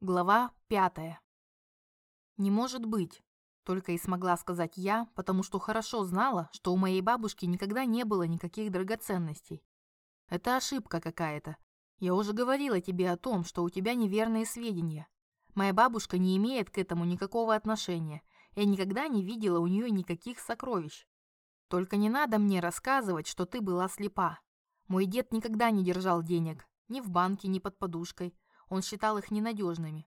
Глава пятая. «Не может быть», – только и смогла сказать я, потому что хорошо знала, что у моей бабушки никогда не было никаких драгоценностей. Это ошибка какая-то. Я уже говорила тебе о том, что у тебя неверные сведения. Моя бабушка не имеет к этому никакого отношения. Я никогда не видела у нее никаких сокровищ. Только не надо мне рассказывать, что ты была слепа. Мой дед никогда не держал денег, ни в банке, ни под подушкой – он считал их ненадежными.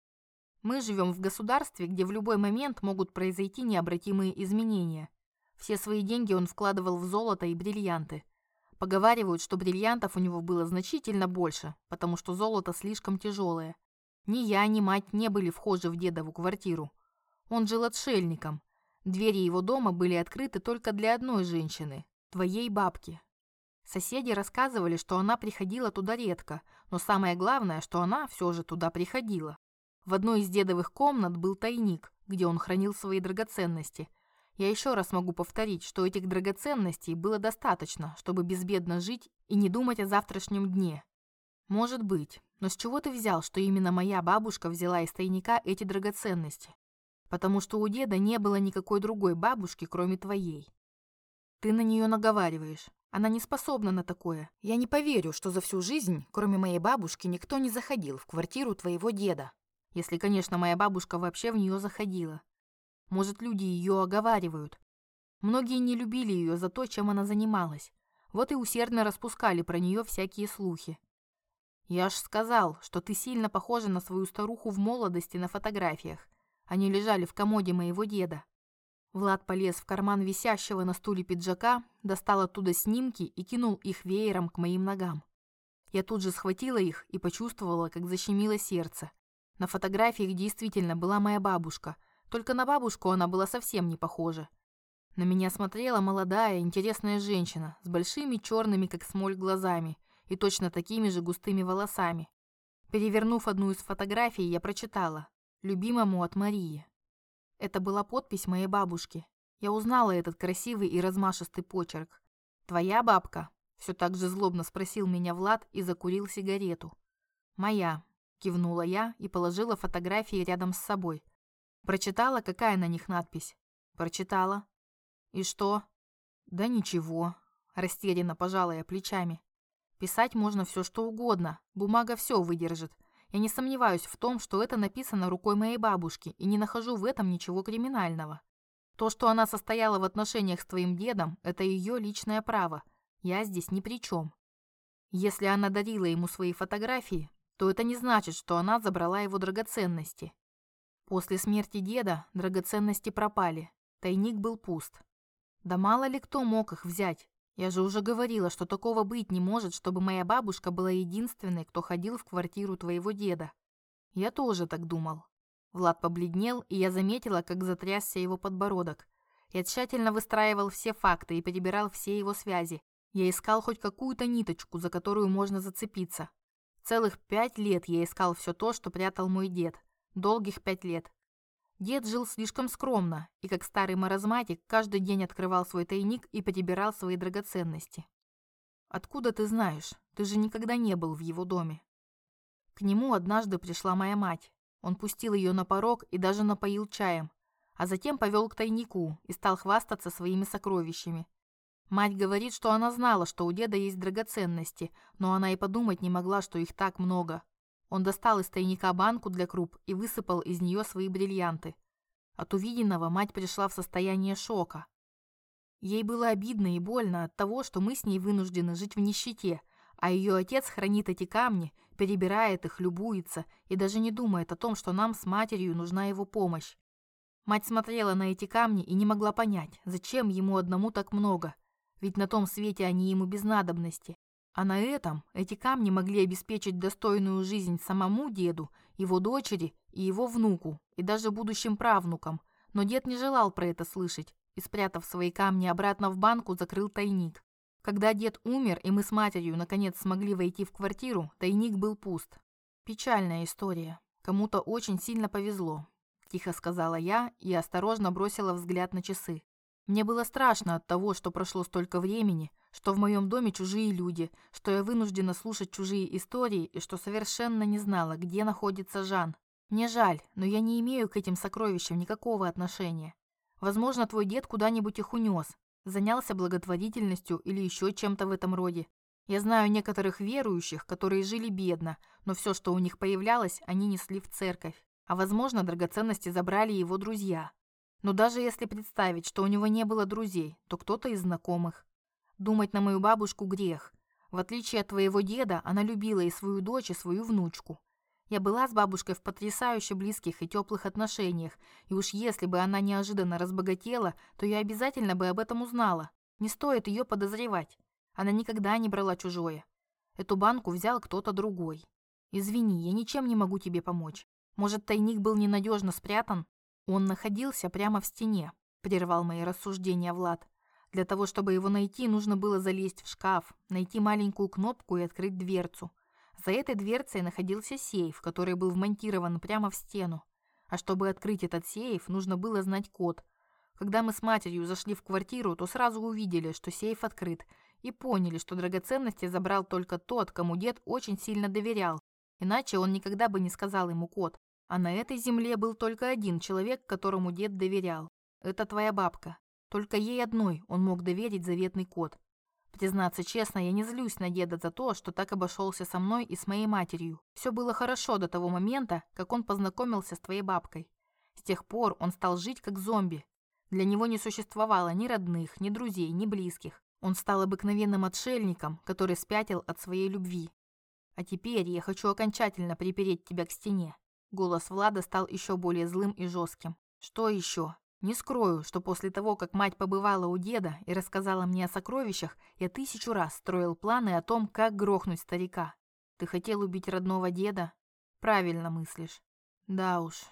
Мы живем в государстве, где в любой момент могут произойти необратимые изменения. Все свои деньги он вкладывал в золото и бриллианты. Поговаривают, что бриллиантов у него было значительно больше, потому что золото слишком тяжелое. Ни я, ни мать не были вхожи в дедову квартиру. Он жил отшельником. Двери его дома были открыты только для одной женщины, твоей бабки. Соседи рассказывали, что она приходила туда редко, но самое главное, что она все же туда приходила. В одной из дедовых комнат был тайник, где он хранил свои драгоценности. Я еще раз могу повторить, что этих драгоценностей было достаточно, чтобы безбедно жить и не думать о завтрашнем дне. Может быть, но с чего ты взял, что именно моя бабушка взяла из тайника эти драгоценности? Потому что у деда не было никакой другой бабушки, кроме твоей. Ты на нее наговариваешь. Она не способна на такое. Я не поверю, что за всю жизнь, кроме моей бабушки, никто не заходил в квартиру твоего деда. Если, конечно, моя бабушка вообще в нее заходила. Может, люди ее оговаривают. Многие не любили ее за то, чем она занималась. Вот и усердно распускали про нее всякие слухи. Я ж сказал, что ты сильно похожа на свою старуху в молодости на фотографиях. Они лежали в комоде моего деда. Влад полез в карман висящего на стуле пиджака, достал оттуда снимки и кинул их веером к моим ногам. Я тут же схватила их и почувствовала, как защемило сердце. На фотографиях действительно была моя бабушка, только на бабушку она была совсем не похожа. На меня смотрела молодая, интересная женщина с большими черными, как смоль, глазами и точно такими же густыми волосами. Перевернув одну из фотографий, я прочитала «Любимому от Марии». Это была подпись моей бабушки. Я узнала этот красивый и размашистый почерк. «Твоя бабка?» – все так же злобно спросил меня Влад и закурил сигарету. «Моя», – кивнула я и положила фотографии рядом с собой. Прочитала, какая на них надпись? Прочитала. И что? Да ничего, растерянно пожала я плечами. Писать можно все что угодно, бумага все выдержит. Я не сомневаюсь в том, что это написано рукой моей бабушки, и не нахожу в этом ничего криминального. То, что она состояла в отношениях с твоим дедом, это ее личное право. Я здесь ни при чем. Если она дарила ему свои фотографии, то это не значит, что она забрала его драгоценности. После смерти деда драгоценности пропали, тайник был пуст. Да мало ли кто мог их взять. Я же уже говорила, что такого быть не может, чтобы моя бабушка была единственной, кто ходил в квартиру твоего деда. Я тоже так думал. Влад побледнел, и я заметила, как затрясся его подбородок. Я тщательно выстраивал все факты и перебирал все его связи. Я искал хоть какую-то ниточку, за которую можно зацепиться. Целых пять лет я искал все то, что прятал мой дед. Долгих пять лет. Дед жил слишком скромно, и как старый маразматик каждый день открывал свой тайник и перебирал свои драгоценности. Откуда ты знаешь? Ты же никогда не был в его доме. К нему однажды пришла моя мать. Он пустил ее на порог и даже напоил чаем, а затем повел к тайнику и стал хвастаться своими сокровищами. Мать говорит, что она знала, что у деда есть драгоценности, но она и подумать не могла, что их так много. Он достал из тайника банку для круп и высыпал из нее свои бриллианты. От увиденного мать пришла в состояние шока. Ей было обидно и больно от того, что мы с ней вынуждены жить в нищете, а ее отец хранит эти камни, перебирает их, любуется и даже не думает о том, что нам с матерью нужна его помощь. Мать смотрела на эти камни и не могла понять, зачем ему одному так много, ведь на том свете они ему без надобности. А на этом эти камни могли обеспечить достойную жизнь самому деду, его дочери и его внуку, и даже будущим правнукам. Но дед не желал про это слышать и, спрятав свои камни обратно в банку, закрыл тайник. Когда дед умер, и мы с матерью наконец смогли войти в квартиру, тайник был пуст. Печальная история. Кому-то очень сильно повезло, тихо сказала я и осторожно бросила взгляд на часы. Мне было страшно от того, что прошло столько времени, что в моем доме чужие люди, что я вынуждена слушать чужие истории и что совершенно не знала, где находится Жан. Мне жаль, но я не имею к этим сокровищам никакого отношения. Возможно, твой дед куда-нибудь их унес, занялся благотворительностью или еще чем-то в этом роде. Я знаю некоторых верующих, которые жили бедно, но все, что у них появлялось, они несли в церковь. А возможно, драгоценности забрали его друзья. Но даже если представить, что у него не было друзей, то кто-то из знакомых. Думать на мою бабушку грех. В отличие от твоего деда, она любила и свою дочь, и свою внучку. Я была с бабушкой в потрясающе близких и теплых отношениях, и уж если бы она неожиданно разбогатела, то я обязательно бы об этом узнала. Не стоит ее подозревать. Она никогда не брала чужое. Эту банку взял кто-то другой. Извини, я ничем не могу тебе помочь. Может, тайник был ненадежно спрятан? Он находился прямо в стене, прервал мои рассуждения Влад. Для того, чтобы его найти, нужно было залезть в шкаф, найти маленькую кнопку и открыть дверцу. За этой дверцей находился сейф, который был вмонтирован прямо в стену. А чтобы открыть этот сейф, нужно было знать код. Когда мы с матерью зашли в квартиру, то сразу увидели, что сейф открыт, и поняли, что драгоценности забрал только тот, кому дед очень сильно доверял. Иначе он никогда бы не сказал ему код. А на этой земле был только один человек, которому дед доверял. Это твоя бабка. Только ей одной он мог доверить заветный код. Признаться честно, я не злюсь на деда за то, что так обошелся со мной и с моей матерью. Все было хорошо до того момента, как он познакомился с твоей бабкой. С тех пор он стал жить как зомби. Для него не существовало ни родных, ни друзей, ни близких. Он стал обыкновенным отшельником, который спятил от своей любви. А теперь я хочу окончательно припереть тебя к стене. Голос Влада стал еще более злым и жестким. Что еще? Не скрою, что после того, как мать побывала у деда и рассказала мне о сокровищах, я тысячу раз строил планы о том, как грохнуть старика. Ты хотел убить родного деда? Правильно мыслишь. Да уж.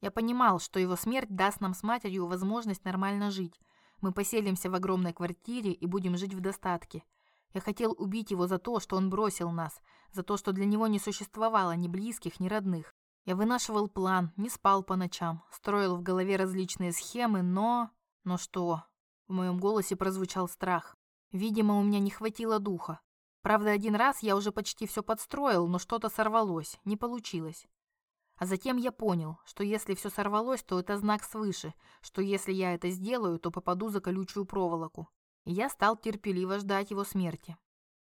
Я понимал, что его смерть даст нам с матерью возможность нормально жить. Мы поселимся в огромной квартире и будем жить в достатке. Я хотел убить его за то, что он бросил нас, за то, что для него не существовало ни близких, ни родных. Я вынашивал план, не спал по ночам, строил в голове различные схемы, но... Но что? В моем голосе прозвучал страх. Видимо, у меня не хватило духа. Правда, один раз я уже почти все подстроил, но что-то сорвалось, не получилось. А затем я понял, что если все сорвалось, то это знак свыше, что если я это сделаю, то попаду за колючую проволоку. И я стал терпеливо ждать его смерти.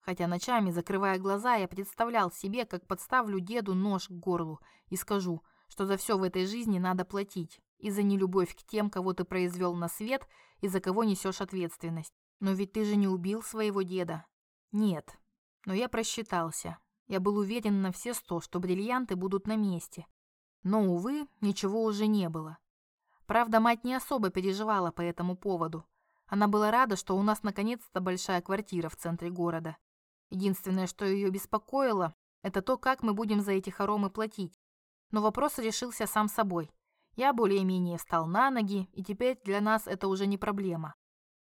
Хотя ночами, закрывая глаза, я представлял себе, как подставлю деду нож к горлу и скажу, что за все в этой жизни надо платить, и за нелюбовь к тем, кого ты произвел на свет, и за кого несешь ответственность. Но ведь ты же не убил своего деда. Нет. Но я просчитался. Я был уверен на все сто, что бриллианты будут на месте. Но, увы, ничего уже не было. Правда, мать не особо переживала по этому поводу. Она была рада, что у нас наконец-то большая квартира в центре города. Единственное, что ее беспокоило, это то, как мы будем за эти хоромы платить. Но вопрос решился сам собой. Я более-менее встал на ноги, и теперь для нас это уже не проблема.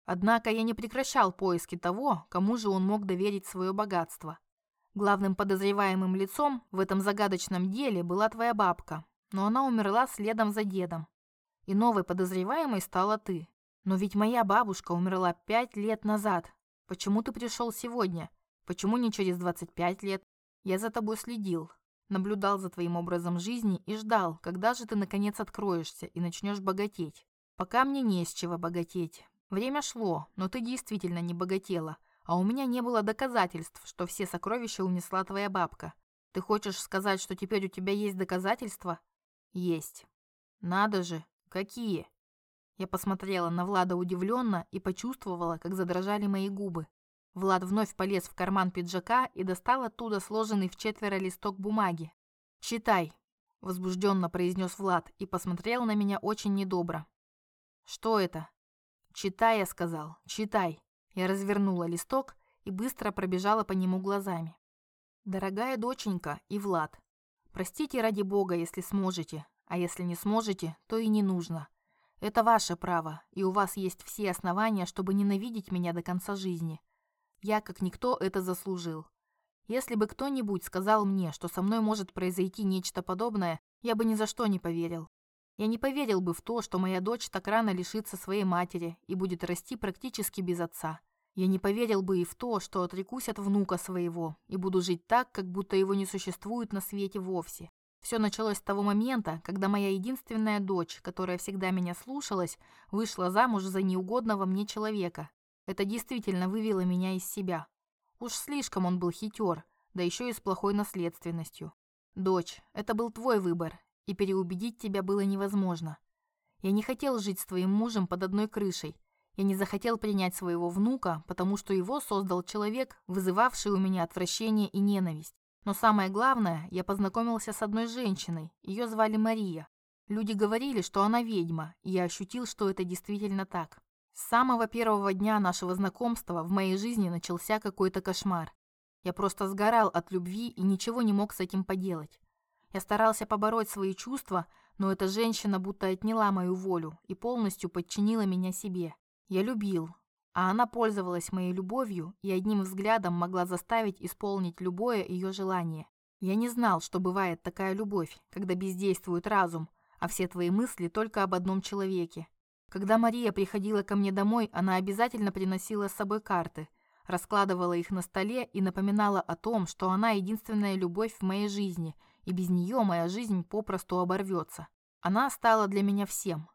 Однако я не прекращал поиски того, кому же он мог доверить свое богатство. Главным подозреваемым лицом в этом загадочном деле была твоя бабка, но она умерла следом за дедом. И новой подозреваемой стала ты. Но ведь моя бабушка умерла пять лет назад. Почему ты пришел сегодня? Почему не через 25 лет? Я за тобой следил, наблюдал за твоим образом жизни и ждал, когда же ты наконец откроешься и начнешь богатеть. Пока мне не с чего богатеть. Время шло, но ты действительно не богатела, а у меня не было доказательств, что все сокровища унесла твоя бабка. Ты хочешь сказать, что теперь у тебя есть доказательства? Есть. Надо же, какие? Я посмотрела на Влада удивленно и почувствовала, как задрожали мои губы. Влад вновь полез в карман пиджака и достал оттуда сложенный в четверо листок бумаги. «Читай», – возбужденно произнес Влад и посмотрел на меня очень недобро. «Что это?» «Читай», – я сказал, – «читай». Я развернула листок и быстро пробежала по нему глазами. «Дорогая доченька и Влад, простите ради бога, если сможете, а если не сможете, то и не нужно. Это ваше право, и у вас есть все основания, чтобы ненавидеть меня до конца жизни. Я, как никто, это заслужил. Если бы кто-нибудь сказал мне, что со мной может произойти нечто подобное, я бы ни за что не поверил. Я не поверил бы в то, что моя дочь так рано лишится своей матери и будет расти практически без отца. Я не поверил бы и в то, что отрекусь от внука своего и буду жить так, как будто его не существует на свете вовсе. Все началось с того момента, когда моя единственная дочь, которая всегда меня слушалась, вышла замуж за неугодного мне человека. Это действительно вывело меня из себя. Уж слишком он был хитер, да еще и с плохой наследственностью. Дочь, это был твой выбор, и переубедить тебя было невозможно. Я не хотел жить с твоим мужем под одной крышей. Я не захотел принять своего внука, потому что его создал человек, вызывавший у меня отвращение и ненависть. Но самое главное, я познакомился с одной женщиной. Ее звали Мария. Люди говорили, что она ведьма, и я ощутил, что это действительно так. С самого первого дня нашего знакомства в моей жизни начался какой-то кошмар. Я просто сгорал от любви и ничего не мог с этим поделать. Я старался побороть свои чувства, но эта женщина будто отняла мою волю и полностью подчинила меня себе. Я любил, а она пользовалась моей любовью и одним взглядом могла заставить исполнить любое ее желание. Я не знал, что бывает такая любовь, когда бездействует разум, а все твои мысли только об одном человеке. Когда Мария приходила ко мне домой, она обязательно приносила с собой карты, раскладывала их на столе и напоминала о том, что она единственная любовь в моей жизни, и без нее моя жизнь попросту оборвется. Она стала для меня всем.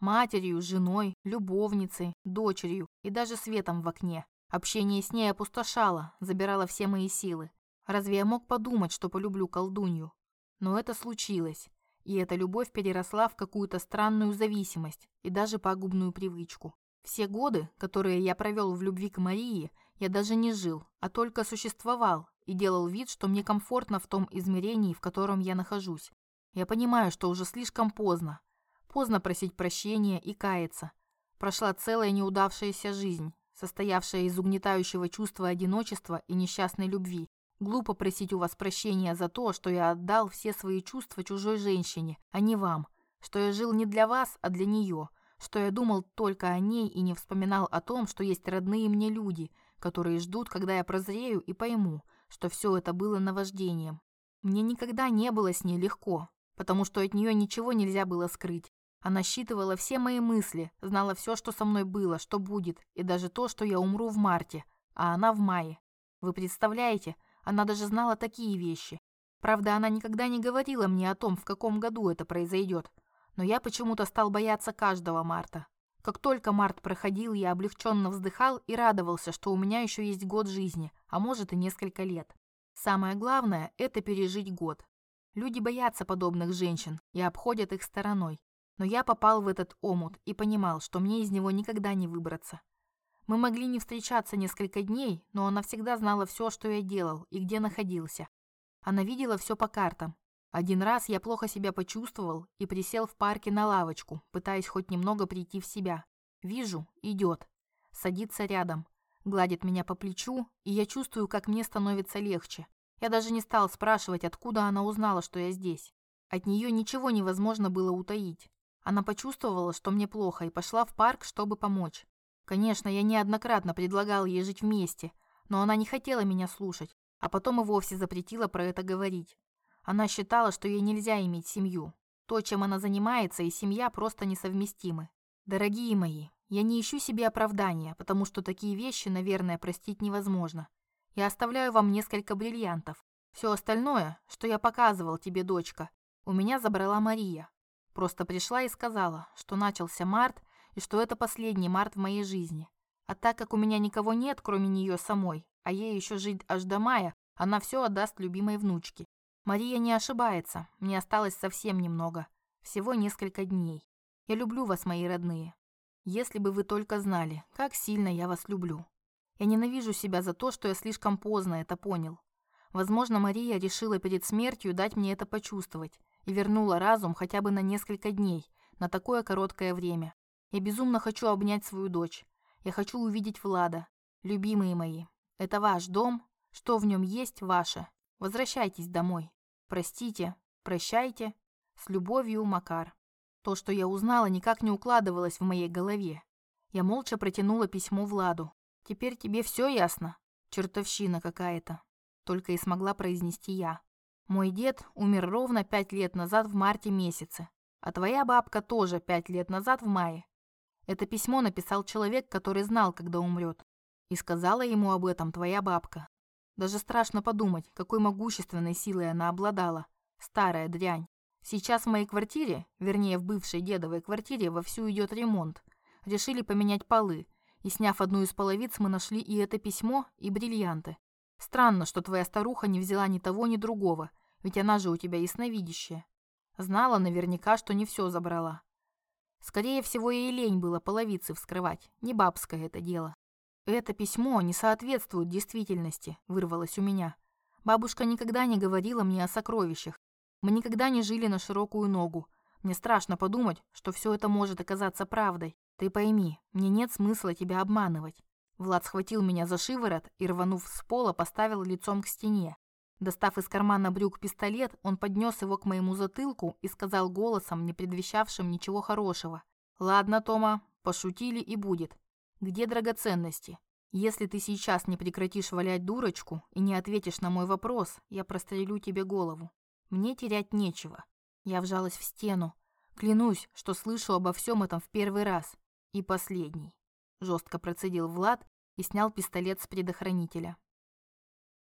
Матерью, женой, любовницей, дочерью и даже светом в окне. Общение с ней опустошало, забирало все мои силы. Разве я мог подумать, что полюблю колдунью? Но это случилось, и эта любовь переросла в какую-то странную зависимость и даже пагубную привычку. Все годы, которые я провел в любви к Марии, я даже не жил, а только существовал и делал вид, что мне комфортно в том измерении, в котором я нахожусь. Я понимаю, что уже слишком поздно. Поздно просить прощения и каяться. Прошла целая неудавшаяся жизнь, состоявшая из угнетающего чувства одиночества и несчастной любви. Глупо просить у вас прощения за то, что я отдал все свои чувства чужой женщине, а не вам, что я жил не для вас, а для нее, что я думал только о ней и не вспоминал о том, что есть родные мне люди – которые ждут, когда я прозрею и пойму, что все это было наваждением. Мне никогда не было с ней легко, потому что от нее ничего нельзя было скрыть. Она считывала все мои мысли, знала все, что со мной было, что будет, и даже то, что я умру в марте, а она в мае. Вы представляете, она даже знала такие вещи. Правда, она никогда не говорила мне о том, в каком году это произойдет, но я почему-то стал бояться каждого марта. Как только март проходил, я облегченно вздыхал и радовался, что у меня еще есть год жизни, а может и несколько лет. Самое главное – это пережить год. Люди боятся подобных женщин и обходят их стороной. Но я попал в этот омут и понимал, что мне из него никогда не выбраться. Мы могли не встречаться несколько дней, но она всегда знала все, что я делал и где находился. Она видела все по картам, один раз я плохо себя почувствовал и присел в парке на лавочку, пытаясь хоть немного прийти в себя. Вижу, идет. Садится рядом, гладит меня по плечу, и я чувствую, как мне становится легче. Я даже не стал спрашивать, откуда она узнала, что я здесь. От нее ничего невозможно было утаить. Она почувствовала, что мне плохо, и пошла в парк, чтобы помочь. Конечно, я неоднократно предлагал ей жить вместе, но она не хотела меня слушать, а потом и вовсе запретила про это говорить. Она считала, что ей нельзя иметь семью. То, чем она занимается, и семья просто несовместимы. Дорогие мои, я не ищу себе оправдания, потому что такие вещи, наверное, простить невозможно. Я оставляю вам несколько бриллиантов. Все остальное, что я показывал тебе, дочка, у меня забрала Мария. Просто пришла и сказала, что начался март и что это последний март в моей жизни. А так как у меня никого нет, кроме нее самой, а ей еще жить аж до мая, она все отдаст любимой внучке. Мария не ошибается, мне осталось совсем немного, всего несколько дней. Я люблю вас, мои родные. Если бы вы только знали, как сильно я вас люблю. Я ненавижу себя за то, что я слишком поздно это понял. Возможно, Мария решила перед смертью дать мне это почувствовать и вернула разум хотя бы на несколько дней, на такое короткое время. Я безумно хочу обнять свою дочь. Я хочу увидеть Влада. Любимые мои, это ваш дом, что в нем есть ваше. Возвращайтесь домой. Простите, прощайте. С любовью, Макар. То, что я узнала, никак не укладывалось в моей голове. Я молча протянула письмо Владу. Теперь тебе все ясно? Чертовщина какая-то. Только и смогла произнести я. Мой дед умер ровно пять лет назад в марте месяце. А твоя бабка тоже пять лет назад в мае. Это письмо написал человек, который знал, когда умрет. И сказала ему об этом твоя бабка. Даже страшно подумать, какой могущественной силой она обладала. Старая дрянь. Сейчас в моей квартире, вернее в бывшей дедовой квартире, вовсю идет ремонт. Решили поменять полы. И сняв одну из половиц, мы нашли и это письмо, и бриллианты. Странно, что твоя старуха не взяла ни того, ни другого, ведь она же у тебя ясновидящая. Знала наверняка, что не все забрала. Скорее всего, ей лень было половицы вскрывать, не бабское это дело. Это письмо не соответствует действительности, вырвалось у меня. Бабушка никогда не говорила мне о сокровищах. Мы никогда не жили на широкую ногу. Мне страшно подумать, что все это может оказаться правдой. Ты пойми, мне нет смысла тебя обманывать. Влад схватил меня за шиворот и, рванув с пола, поставил лицом к стене. Достав из кармана брюк пистолет, он поднес его к моему затылку и сказал голосом, не предвещавшим ничего хорошего. «Ладно, Тома, пошутили и будет. Где драгоценности? Если ты сейчас не прекратишь валять дурочку и не ответишь на мой вопрос, я прострелю тебе голову. Мне терять нечего». Я вжалась в стену. Клянусь, что слышу обо всем этом в первый раз. И последний. Жестко процедил Влад и снял пистолет с предохранителя.